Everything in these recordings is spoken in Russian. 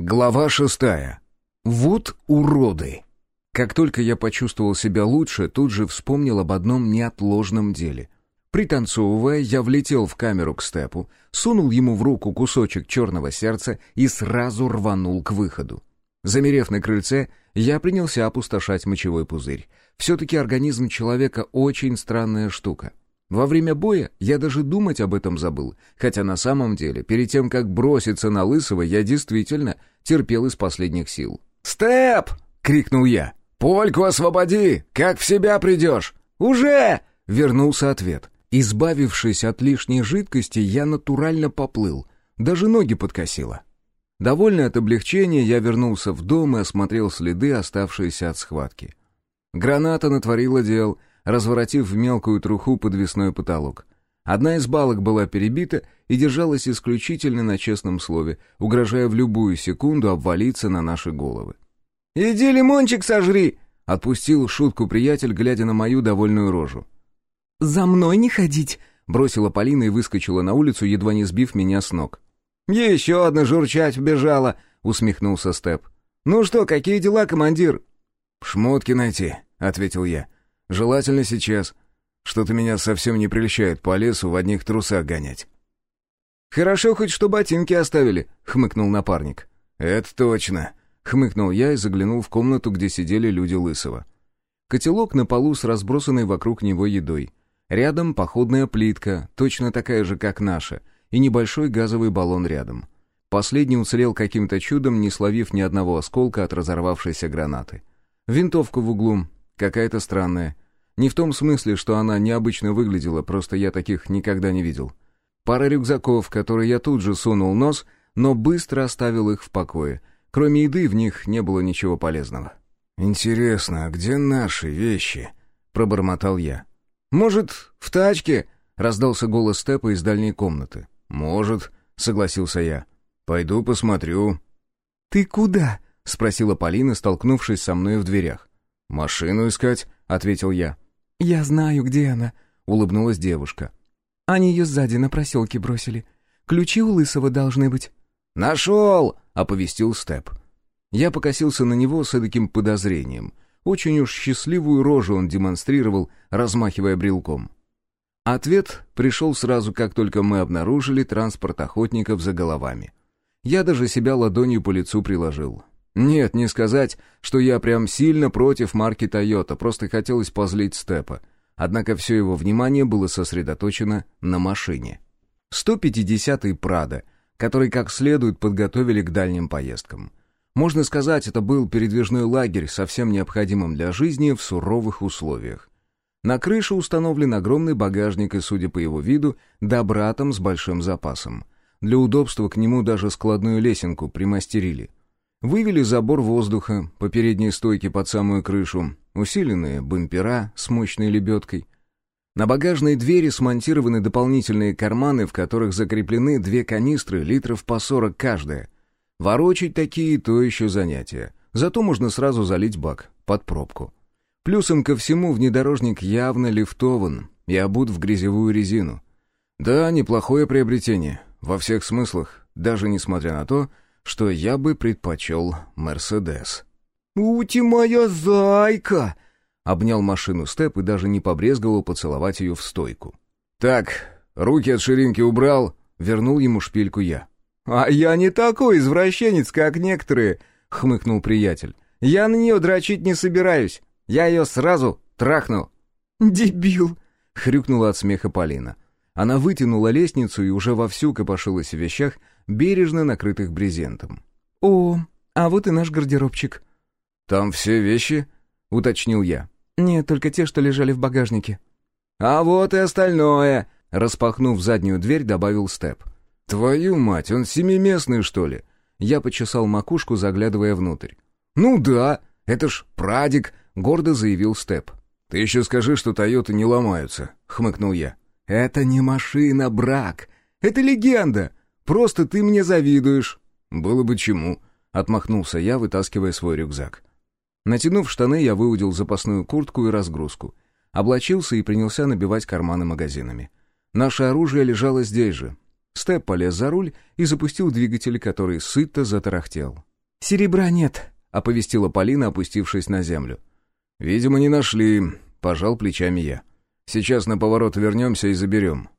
Глава шестая. Вот уроды. Как только я почувствовал себя лучше, тут же вспомнил об одном неотложном деле. Пританцовывая, я влетел в камеру к Степу, сунул ему в руку кусочек черного сердца и сразу рванул к выходу. Замерев на крыльце, я принялся опустошать мочевой пузырь. Все-таки организм человека очень странная штука. Во время боя я даже думать об этом забыл, хотя на самом деле, перед тем, как броситься на Лысого, я действительно терпел из последних сил. «Степ!» — крикнул я. «Польку освободи! Как в себя придешь?» «Уже!» — вернулся ответ. Избавившись от лишней жидкости, я натурально поплыл. Даже ноги подкосило. Довольный от облегчения, я вернулся в дом и осмотрел следы, оставшиеся от схватки. Граната натворила дел — разворотив в мелкую труху подвесной потолок. Одна из балок была перебита и держалась исключительно на честном слове, угрожая в любую секунду обвалиться на наши головы. «Иди лимончик сожри!» — отпустил шутку приятель, глядя на мою довольную рожу. «За мной не ходить!» — бросила Полина и выскочила на улицу, едва не сбив меня с ног. «Еще одна журчать вбежала!» — усмехнулся Степ. «Ну что, какие дела, командир?» «Шмотки найти», — ответил я. Желательно сейчас. Что-то меня совсем не прельщает по лесу в одних трусах гонять». «Хорошо хоть что ботинки оставили», — хмыкнул напарник. «Это точно», — хмыкнул я и заглянул в комнату, где сидели люди Лысого. Котелок на полу с разбросанной вокруг него едой. Рядом походная плитка, точно такая же, как наша, и небольшой газовый баллон рядом. Последний уцелел каким-то чудом, не словив ни одного осколка от разорвавшейся гранаты. Винтовка в углу, какая-то странная. Не в том смысле, что она необычно выглядела, просто я таких никогда не видел. Пара рюкзаков, которые я тут же сунул нос, но быстро оставил их в покое. Кроме еды в них не было ничего полезного. «Интересно, а где наши вещи?» — пробормотал я. «Может, в тачке?» — раздался голос Степа из дальней комнаты. «Может», — согласился я. «Пойду посмотрю». «Ты куда?» — спросила Полина, столкнувшись со мной в дверях. «Машину искать», — ответил я. «Я знаю, где она», — улыбнулась девушка. «Они ее сзади на проселке бросили. Ключи у Лысого должны быть». «Нашел!» — оповестил Степ. Я покосился на него с таким подозрением. Очень уж счастливую рожу он демонстрировал, размахивая брелком. Ответ пришел сразу, как только мы обнаружили транспорт охотников за головами. Я даже себя ладонью по лицу приложил. Нет, не сказать, что я прям сильно против марки Toyota, просто хотелось позлить Степа. Однако все его внимание было сосредоточено на машине. 150-й Прада, который как следует подготовили к дальним поездкам. Можно сказать, это был передвижной лагерь, совсем необходимым для жизни в суровых условиях. На крыше установлен огромный багажник и, судя по его виду, добратом с большим запасом. Для удобства к нему даже складную лесенку примастерили. Вывели забор воздуха по передней стойке под самую крышу, усиленные бампера с мощной лебедкой. На багажной двери смонтированы дополнительные карманы, в которых закреплены две канистры литров по 40 каждая. Ворочить такие — то еще занятие. Зато можно сразу залить бак под пробку. Плюсом ко всему внедорожник явно лифтован и обут в грязевую резину. Да, неплохое приобретение, во всех смыслах, даже несмотря на то, что я бы предпочел «Мерседес». «Ути моя зайка!» Обнял машину Степ и даже не побрезговал поцеловать ее в стойку. «Так, руки от ширинки убрал», — вернул ему шпильку я. «А я не такой извращенец, как некоторые», — хмыкнул приятель. «Я на нее дрочить не собираюсь. Я ее сразу трахну». «Дебил!» — хрюкнула от смеха Полина. Она вытянула лестницу и уже вовсю копошилась в вещах, бережно накрытых брезентом. «О, а вот и наш гардеробчик». «Там все вещи?» — уточнил я. «Нет, только те, что лежали в багажнике». «А вот и остальное!» — распахнув заднюю дверь, добавил Степ. «Твою мать, он семиместный, что ли?» Я почесал макушку, заглядывая внутрь. «Ну да, это ж прадик», — гордо заявил Степ. «Ты еще скажи, что Тойоты не ломаются», — хмыкнул я. «Это не машина, брак. Это легенда. Просто ты мне завидуешь». «Было бы чему», — отмахнулся я, вытаскивая свой рюкзак. Натянув штаны, я выудил запасную куртку и разгрузку. Облачился и принялся набивать карманы магазинами. Наше оружие лежало здесь же. Степ полез за руль и запустил двигатель, который сыто затарахтел. «Серебра нет», — оповестила Полина, опустившись на землю. «Видимо, не нашли», — пожал плечами я. «Сейчас на поворот вернемся и заберем».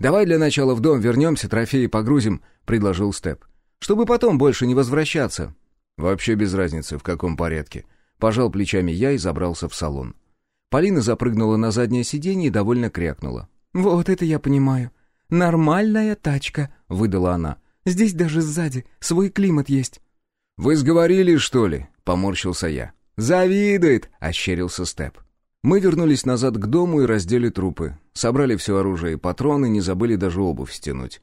«Давай для начала в дом вернемся, трофеи погрузим», — предложил Степ. «Чтобы потом больше не возвращаться». «Вообще без разницы, в каком порядке». Пожал плечами я и забрался в салон. Полина запрыгнула на заднее сиденье и довольно крякнула. «Вот это я понимаю. Нормальная тачка», — выдала она. «Здесь даже сзади свой климат есть». «Вы сговорились, что ли?» — поморщился я. «Завидует!» — ощерился Степ. Мы вернулись назад к дому и раздели трупы. Собрали все оружие и патроны, не забыли даже обувь стянуть.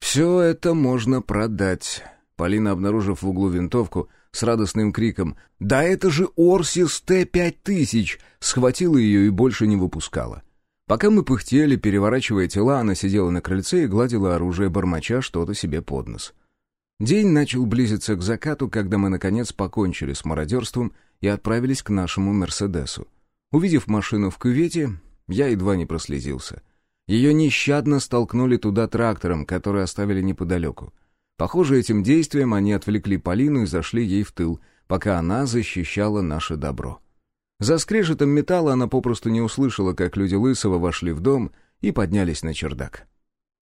«Все это можно продать». Полина, обнаружив в углу винтовку, с радостным криком «Да это же Орсис Т-5000!» схватила ее и больше не выпускала. Пока мы пыхтели, переворачивая тела, она сидела на крыльце и гладила оружие бормоча что-то себе под нос. День начал близиться к закату, когда мы, наконец, покончили с мародерством и отправились к нашему «Мерседесу». Увидев машину в кювете, я едва не прослезился. Ее нещадно столкнули туда трактором, который оставили неподалеку. Похоже, этим действием они отвлекли Полину и зашли ей в тыл, пока она защищала наше добро. За скрежетом металла она попросту не услышала, как люди Лысого вошли в дом и поднялись на чердак.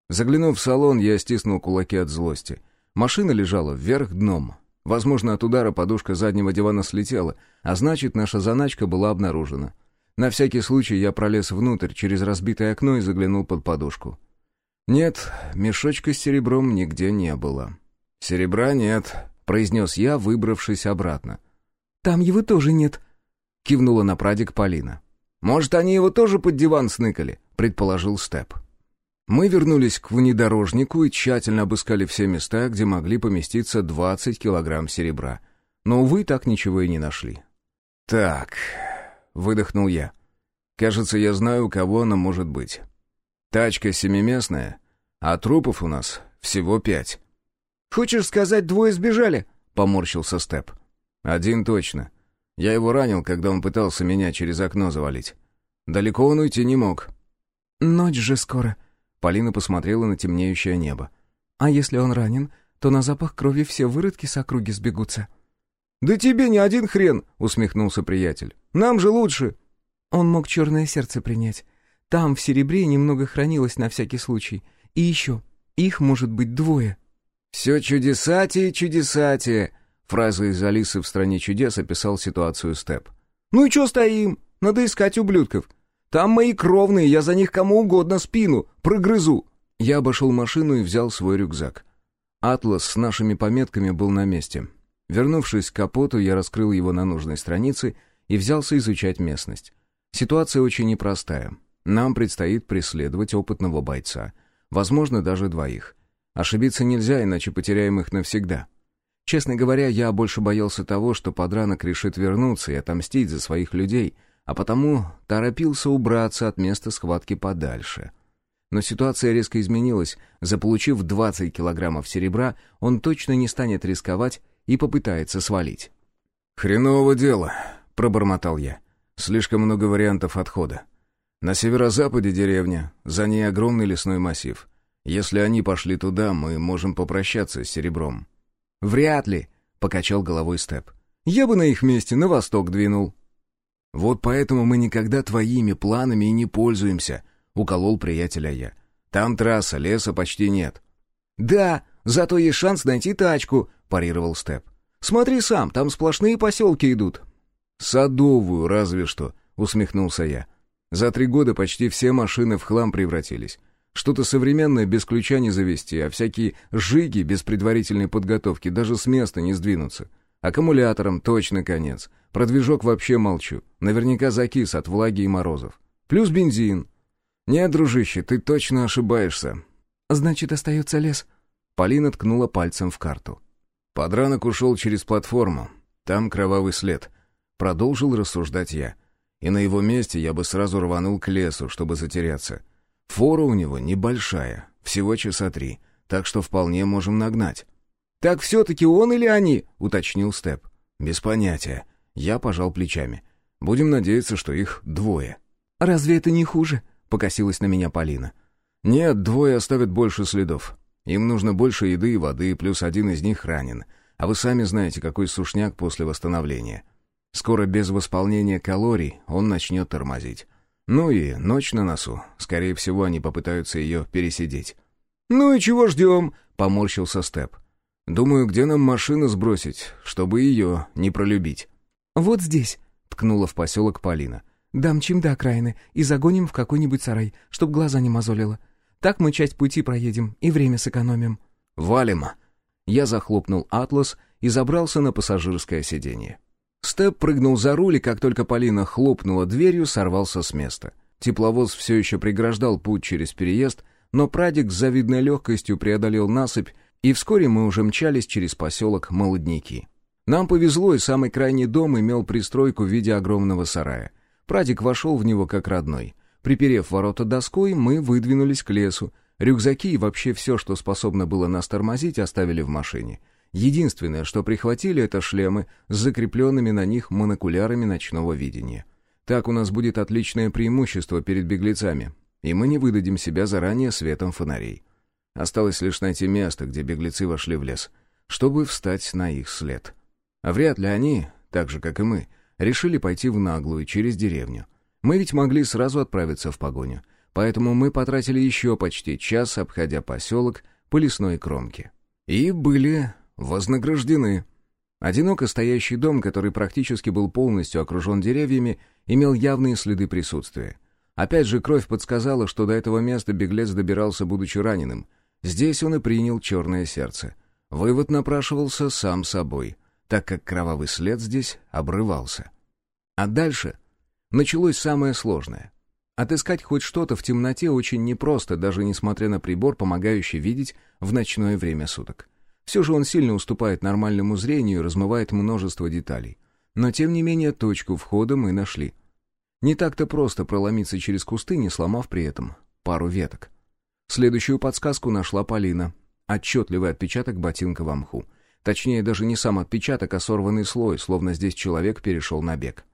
Заглянув в салон, я стиснул кулаки от злости. Машина лежала вверх дном. Возможно, от удара подушка заднего дивана слетела, а значит, наша заначка была обнаружена. На всякий случай я пролез внутрь через разбитое окно и заглянул под подушку. Нет, мешочка с серебром нигде не было. «Серебра нет», — произнес я, выбравшись обратно. «Там его тоже нет», — кивнула на прадик Полина. «Может, они его тоже под диван сныкали», — предположил Степ. Мы вернулись к внедорожнику и тщательно обыскали все места, где могли поместиться 20 килограмм серебра. Но, увы, так ничего и не нашли. «Так», — выдохнул я. «Кажется, я знаю, у кого она может быть. Тачка семиместная, а трупов у нас всего пять». «Хочешь сказать, двое сбежали?» — поморщился Степ. «Один точно. Я его ранил, когда он пытался меня через окно завалить. Далеко он уйти не мог». «Ночь же скоро». Полина посмотрела на темнеющее небо. «А если он ранен, то на запах крови все выродки с округи сбегутся». «Да тебе не один хрен!» — усмехнулся приятель. «Нам же лучше!» Он мог черное сердце принять. Там в серебре немного хранилось на всякий случай. И еще, их может быть двое. «Все чудесатие, чудесатие!» Фраза из «Алисы в стране чудес» описал ситуацию Степ. «Ну и что стоим? Надо искать ублюдков. Там мои кровные, я за них кому угодно спину прогрызу». Я обошел машину и взял свой рюкзак. Атлас с нашими пометками был на месте. Вернувшись к капоту, я раскрыл его на нужной странице и взялся изучать местность. Ситуация очень непростая. Нам предстоит преследовать опытного бойца. Возможно, даже двоих. Ошибиться нельзя, иначе потеряем их навсегда. Честно говоря, я больше боялся того, что подранок решит вернуться и отомстить за своих людей, а потому торопился убраться от места схватки подальше. Но ситуация резко изменилась. Заполучив 20 килограммов серебра, он точно не станет рисковать и попытается свалить. «Хреново дело», — пробормотал я. «Слишком много вариантов отхода. На северо-западе деревня, за ней огромный лесной массив. Если они пошли туда, мы можем попрощаться с серебром». «Вряд ли», — покачал головой Степ. «Я бы на их месте на восток двинул». «Вот поэтому мы никогда твоими планами и не пользуемся», — уколол приятеля я. «Там трасса, леса почти нет». «Да, зато есть шанс найти тачку», — парировал Степ. «Смотри сам, там сплошные поселки идут». «Садовую, разве что», — усмехнулся я. За три года почти все машины в хлам превратились. Что-то современное без ключа не завести, а всякие жиги без предварительной подготовки даже с места не сдвинутся. Аккумулятором точно конец. Про движок вообще молчу. Наверняка закис от влаги и морозов. Плюс бензин. Нет, дружище, ты точно ошибаешься. Значит, остается лес. Полина ткнула пальцем в карту. Подранок ушел через платформу. Там кровавый след. Продолжил рассуждать я и на его месте я бы сразу рванул к лесу, чтобы затеряться. Фора у него небольшая, всего часа три, так что вполне можем нагнать. «Так все-таки он или они?» — уточнил Степ. «Без понятия». Я пожал плечами. «Будем надеяться, что их двое». «Разве это не хуже?» — покосилась на меня Полина. «Нет, двое оставят больше следов. Им нужно больше еды и воды, плюс один из них ранен. А вы сами знаете, какой сушняк после восстановления. Скоро без восполнения калорий он начнет тормозить. Ну и ночь на носу. Скорее всего, они попытаются ее пересидеть. «Ну и чего ждем?» — поморщился Степ. «Думаю, где нам машину сбросить, чтобы ее не пролюбить». «Вот здесь», — ткнула в поселок Полина. «Дамчим до окраины и загоним в какой-нибудь сарай, чтоб глаза не мозолило. Так мы часть пути проедем и время сэкономим». «Валим!» Я захлопнул «Атлас» и забрался на пассажирское сиденье. Степ прыгнул за руль, и как только Полина хлопнула дверью, сорвался с места. Тепловоз все еще преграждал путь через переезд, но Прадик с завидной легкостью преодолел насыпь, и вскоре мы уже мчались через поселок Молодники. Нам повезло, и самый крайний дом имел пристройку в виде огромного сарая. Прадик вошел в него как родной. Приперев ворота доской, мы выдвинулись к лесу. Рюкзаки и вообще все, что способно было нас тормозить, оставили в машине. Единственное, что прихватили, это шлемы с закрепленными на них монокулярами ночного видения. Так у нас будет отличное преимущество перед беглецами, и мы не выдадим себя заранее светом фонарей. Осталось лишь найти место, где беглецы вошли в лес, чтобы встать на их след. А вряд ли они, так же, как и мы, решили пойти в наглую через деревню. Мы ведь могли сразу отправиться в погоню, поэтому мы потратили еще почти час, обходя поселок по лесной кромке. И были вознаграждены. Одиноко стоящий дом, который практически был полностью окружен деревьями, имел явные следы присутствия. Опять же, кровь подсказала, что до этого места беглец добирался, будучи раненым. Здесь он и принял черное сердце. Вывод напрашивался сам собой, так как кровавый след здесь обрывался. А дальше началось самое сложное. Отыскать хоть что-то в темноте очень непросто, даже несмотря на прибор, помогающий видеть в ночное время суток. Все же он сильно уступает нормальному зрению и размывает множество деталей. Но тем не менее точку входа мы нашли. Не так-то просто проломиться через кусты, не сломав при этом пару веток. Следующую подсказку нашла Полина. Отчетливый отпечаток ботинка в мху. Точнее, даже не сам отпечаток, а сорванный слой, словно здесь человек перешел на бег.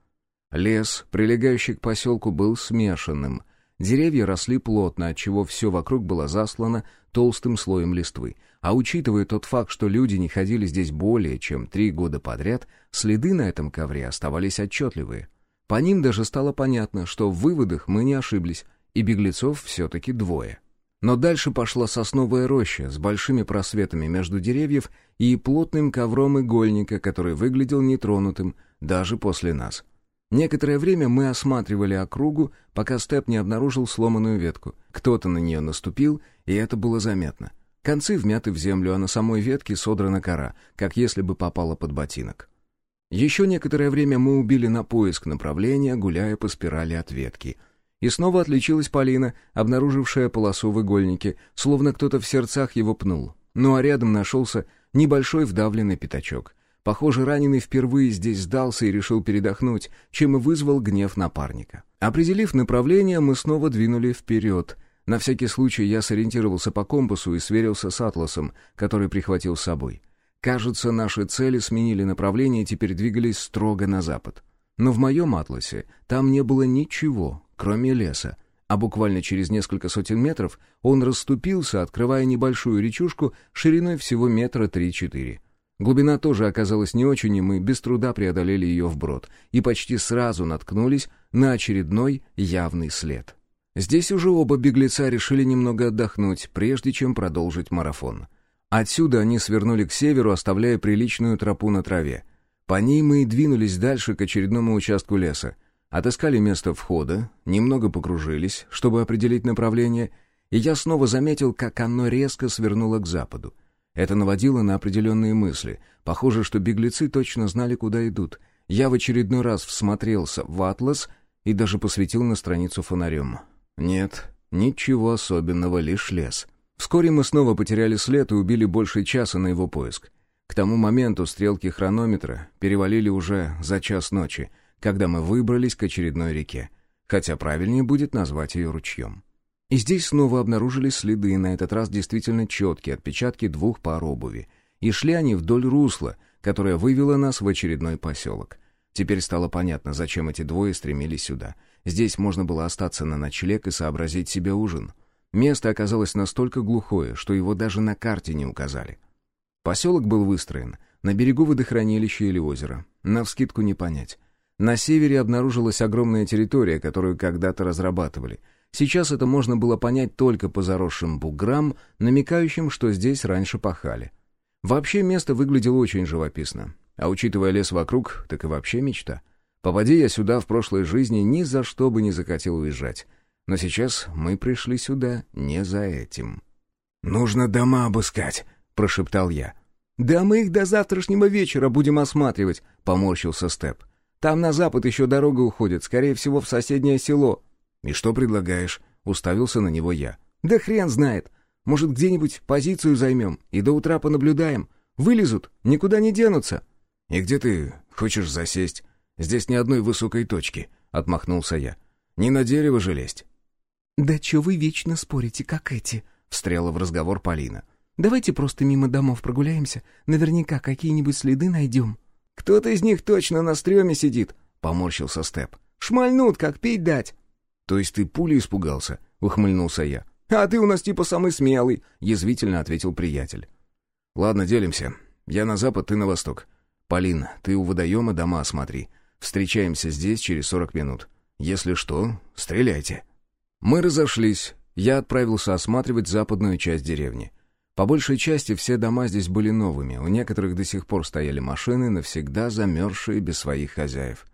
Лес, прилегающий к поселку, был смешанным. Деревья росли плотно, отчего все вокруг было заслано толстым слоем листвы. А учитывая тот факт, что люди не ходили здесь более чем три года подряд, следы на этом ковре оставались отчетливые. По ним даже стало понятно, что в выводах мы не ошиблись, и беглецов все-таки двое. Но дальше пошла сосновая роща с большими просветами между деревьев и плотным ковром игольника, который выглядел нетронутым даже после нас. Некоторое время мы осматривали округу, пока Степ не обнаружил сломанную ветку. Кто-то на нее наступил, и это было заметно. Концы вмяты в землю, а на самой ветке содрана кора, как если бы попала под ботинок. Еще некоторое время мы убили на поиск направления, гуляя по спирали от ветки. И снова отличилась Полина, обнаружившая полосу в игольнике, словно кто-то в сердцах его пнул. Ну а рядом нашелся небольшой вдавленный пятачок. Похоже, раненый впервые здесь сдался и решил передохнуть, чем и вызвал гнев напарника. Определив направление, мы снова двинули вперед — на всякий случай я сориентировался по компасу и сверился с атласом, который прихватил с собой. Кажется, наши цели сменили направление и теперь двигались строго на запад. Но в моем атласе там не было ничего, кроме леса, а буквально через несколько сотен метров он расступился, открывая небольшую речушку шириной всего метра три-четыре. Глубина тоже оказалась не очень, и мы без труда преодолели ее вброд, и почти сразу наткнулись на очередной явный след. Здесь уже оба беглеца решили немного отдохнуть, прежде чем продолжить марафон. Отсюда они свернули к северу, оставляя приличную тропу на траве. По ней мы и двинулись дальше к очередному участку леса. Отыскали место входа, немного покружились, чтобы определить направление, и я снова заметил, как оно резко свернуло к западу. Это наводило на определенные мысли. Похоже, что беглецы точно знали, куда идут. Я в очередной раз всмотрелся в атлас и даже посветил на страницу фонарем. Нет, ничего особенного, лишь лес. Вскоре мы снова потеряли след и убили больше часа на его поиск. К тому моменту стрелки хронометра перевалили уже за час ночи, когда мы выбрались к очередной реке, хотя правильнее будет назвать ее ручьем. И здесь снова обнаружились следы, на этот раз действительно четкие отпечатки двух пар обуви. И шли они вдоль русла, которое вывело нас в очередной поселок. Теперь стало понятно, зачем эти двое стремились сюда — Здесь можно было остаться на ночлег и сообразить себе ужин. Место оказалось настолько глухое, что его даже на карте не указали. Поселок был выстроен На берегу водохранилища или озера. Навскидку не понять. На севере обнаружилась огромная территория, которую когда-то разрабатывали. Сейчас это можно было понять только по заросшим буграм, намекающим, что здесь раньше пахали. Вообще место выглядело очень живописно. А учитывая лес вокруг, так и вообще мечта. Попади я сюда в прошлой жизни, ни за что бы не захотел уезжать. Но сейчас мы пришли сюда не за этим. «Нужно дома обыскать», — прошептал я. «Да мы их до завтрашнего вечера будем осматривать», — поморщился Степ. «Там на запад еще дорога уходит, скорее всего, в соседнее село». «И что предлагаешь?» — уставился на него я. «Да хрен знает. Может, где-нибудь позицию займем и до утра понаблюдаем. Вылезут, никуда не денутся». «И где ты хочешь засесть? Здесь ни одной высокой точки», — отмахнулся я. «Не на дерево же лезть». «Да чё вы вечно спорите, как эти?» — встряла в разговор Полина. «Давайте просто мимо домов прогуляемся. Наверняка какие-нибудь следы найдем». «Кто-то из них точно на стреме сидит», — поморщился Степ. «Шмальнут, как пить дать». «То есть ты пули испугался?» — ухмыльнулся я. «А ты у нас типа самый смелый», — язвительно ответил приятель. «Ладно, делимся. Я на запад, ты на восток. Полин, ты у водоема дома осмотри. Встречаемся здесь через сорок минут. Если что, стреляйте». Мы разошлись. Я отправился осматривать западную часть деревни. По большей части все дома здесь были новыми, у некоторых до сих пор стояли машины, навсегда замерзшие без своих хозяев.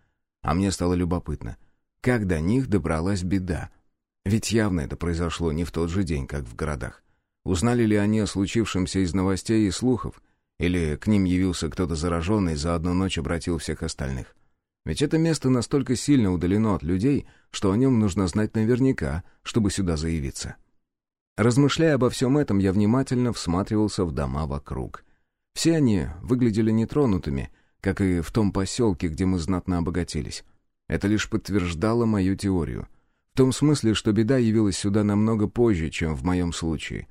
А мне стало любопытно, как до них добралась беда. Ведь явно это произошло не в тот же день, как в городах. Узнали ли они о случившемся из новостей и слухов? Или к ним явился кто-то зараженный и за одну ночь обратил всех остальных? Ведь это место настолько сильно удалено от людей, что о нем нужно знать наверняка, чтобы сюда заявиться. Размышляя обо всем этом, я внимательно всматривался в дома вокруг. Все они выглядели нетронутыми, как и в том поселке, где мы знатно обогатились. Это лишь подтверждало мою теорию. В том смысле, что беда явилась сюда намного позже, чем в моем случае.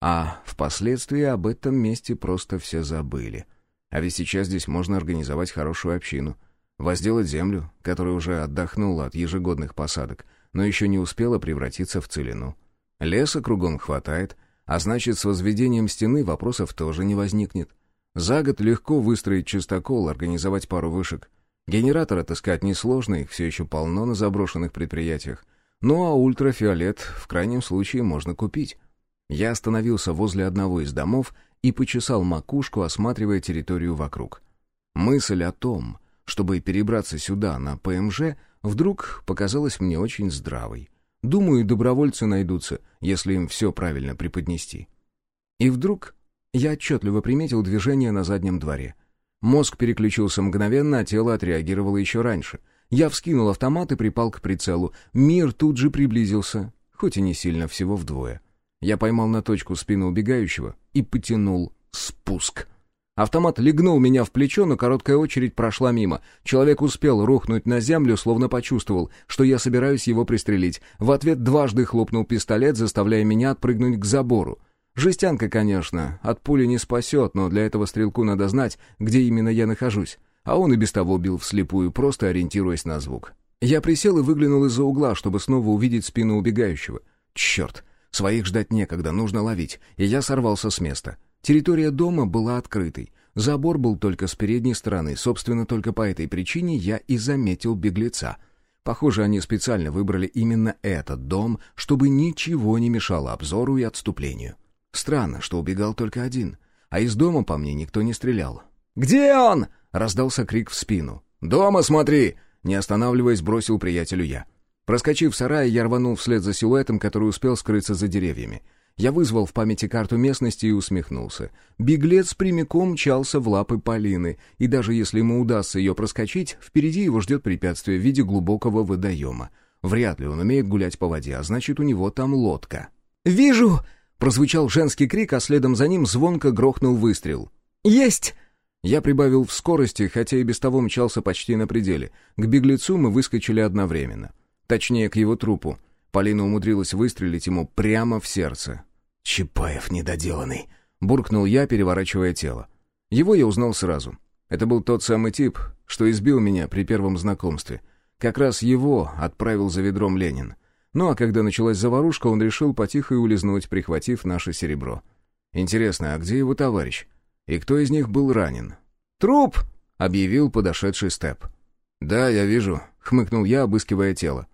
А впоследствии об этом месте просто все забыли. А ведь сейчас здесь можно организовать хорошую общину — Возделать землю, которая уже отдохнула от ежегодных посадок, но еще не успела превратиться в целину. Леса кругом хватает, а значит, с возведением стены вопросов тоже не возникнет. За год легко выстроить чистокол, организовать пару вышек. Генератор отыскать несложно, их все еще полно на заброшенных предприятиях. Ну а ультрафиолет в крайнем случае можно купить. Я остановился возле одного из домов и почесал макушку, осматривая территорию вокруг. Мысль о том, чтобы перебраться сюда на ПМЖ, вдруг показалась мне очень здравой. Думаю, добровольцы найдутся, если им все правильно преподнести. И вдруг я отчетливо приметил движение на заднем дворе. Мозг переключился мгновенно, а тело отреагировало еще раньше. Я вскинул автомат и припал к прицелу. Мир тут же приблизился, хоть и не сильно, всего вдвое. Я поймал на точку спину убегающего и потянул спуск — Автомат легнул меня в плечо, но короткая очередь прошла мимо. Человек успел рухнуть на землю, словно почувствовал, что я собираюсь его пристрелить. В ответ дважды хлопнул пистолет, заставляя меня отпрыгнуть к забору. Жестянка, конечно, от пули не спасет, но для этого стрелку надо знать, где именно я нахожусь. А он и без того бил вслепую, просто ориентируясь на звук. Я присел и выглянул из-за угла, чтобы снова увидеть спину убегающего. Черт, своих ждать некогда, нужно ловить, и я сорвался с места. Территория дома была открытой. Забор был только с передней стороны. Собственно, только по этой причине я и заметил беглеца. Похоже, они специально выбрали именно этот дом, чтобы ничего не мешало обзору и отступлению. Странно, что убегал только один. А из дома по мне никто не стрелял. «Где он?» — раздался крик в спину. «Дома смотри!» — не останавливаясь, бросил приятелю я. Проскочив сарай, я рванул вслед за силуэтом, который успел скрыться за деревьями. Я вызвал в памяти карту местности и усмехнулся. Беглец прямиком мчался в лапы Полины, и даже если ему удастся ее проскочить, впереди его ждет препятствие в виде глубокого водоема. Вряд ли он умеет гулять по воде, а значит, у него там лодка. «Вижу!» — прозвучал женский крик, а следом за ним звонко грохнул выстрел. «Есть!» Я прибавил в скорости, хотя и без того мчался почти на пределе. К беглецу мы выскочили одновременно. Точнее, к его трупу. Полина умудрилась выстрелить ему прямо в сердце. «Чапаев недоделанный», — буркнул я, переворачивая тело. Его я узнал сразу. Это был тот самый тип, что избил меня при первом знакомстве. Как раз его отправил за ведром Ленин. Ну а когда началась заварушка, он решил потихо улизнуть, прихватив наше серебро. Интересно, а где его товарищ? И кто из них был ранен? «Труп!» — объявил подошедший Степ. «Да, я вижу», — хмыкнул я, обыскивая тело.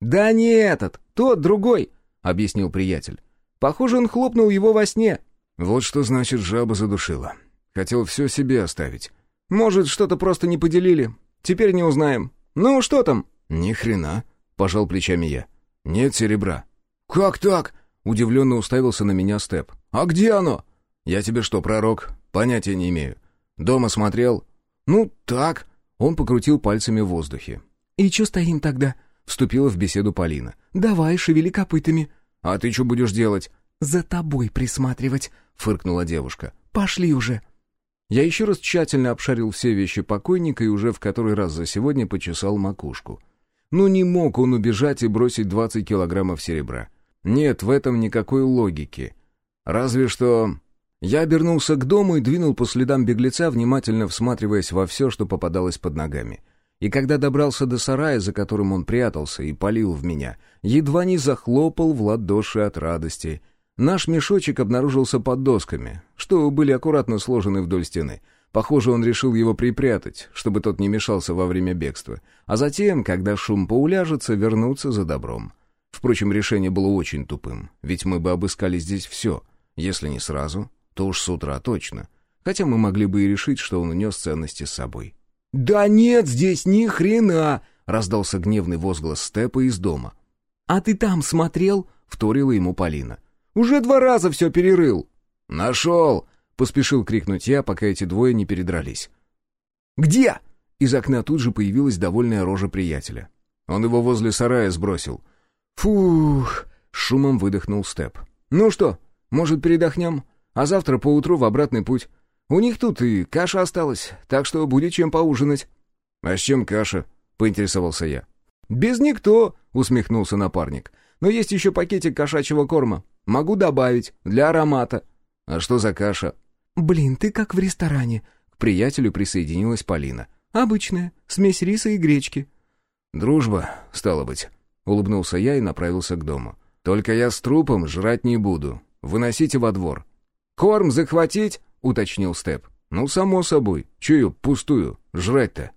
«Да не этот, тот другой», — объяснил приятель. «Похоже, он хлопнул его во сне». «Вот что значит жаба задушила. Хотел все себе оставить». «Может, что-то просто не поделили. Теперь не узнаем. Ну, что там?» «Ни хрена», — пожал плечами я. «Нет серебра». «Как так?» — удивленно уставился на меня Степ. «А где оно?» «Я тебе что, пророк? Понятия не имею. Дома смотрел?» «Ну, так». Он покрутил пальцами в воздухе. «И чё стоим тогда?» — вступила в беседу Полина. «Давай, шевели копытами». «А ты что будешь делать?» «За тобой присматривать», — фыркнула девушка. «Пошли уже». Я еще раз тщательно обшарил все вещи покойника и уже в который раз за сегодня почесал макушку. Ну не мог он убежать и бросить 20 килограммов серебра. Нет в этом никакой логики. Разве что... Я обернулся к дому и двинул по следам беглеца, внимательно всматриваясь во все, что попадалось под ногами. И когда добрался до сарая, за которым он прятался и палил в меня, едва не захлопал в ладоши от радости — Наш мешочек обнаружился под досками, что были аккуратно сложены вдоль стены. Похоже, он решил его припрятать, чтобы тот не мешался во время бегства, а затем, когда шум поуляжется, вернуться за добром. Впрочем, решение было очень тупым, ведь мы бы обыскали здесь все. Если не сразу, то уж с утра точно. Хотя мы могли бы и решить, что он унес ценности с собой. «Да нет здесь ни хрена!» — раздался гневный возглас Степа из дома. «А ты там смотрел?» — вторила ему Полина. Уже два раза все перерыл». «Нашел!» — поспешил крикнуть я, пока эти двое не передрались. «Где?» Из окна тут же появилась довольная рожа приятеля. Он его возле сарая сбросил. «Фух!» — шумом выдохнул Степ. «Ну что, может, передохнем? А завтра поутру в обратный путь. У них тут и каша осталась, так что будет чем поужинать». «А с чем каша?» — поинтересовался я. «Без никто!» — усмехнулся напарник. «Но есть еще пакетик кошачьего корма. Могу добавить, для аромата». «А что за каша?» «Блин, ты как в ресторане». К приятелю присоединилась Полина. «Обычная, смесь риса и гречки». «Дружба, стало быть». Улыбнулся я и направился к дому. «Только я с трупом жрать не буду. Выносите во двор». «Корм захватить?» — уточнил Степ. «Ну, само собой. Чую пустую. Жрать-то».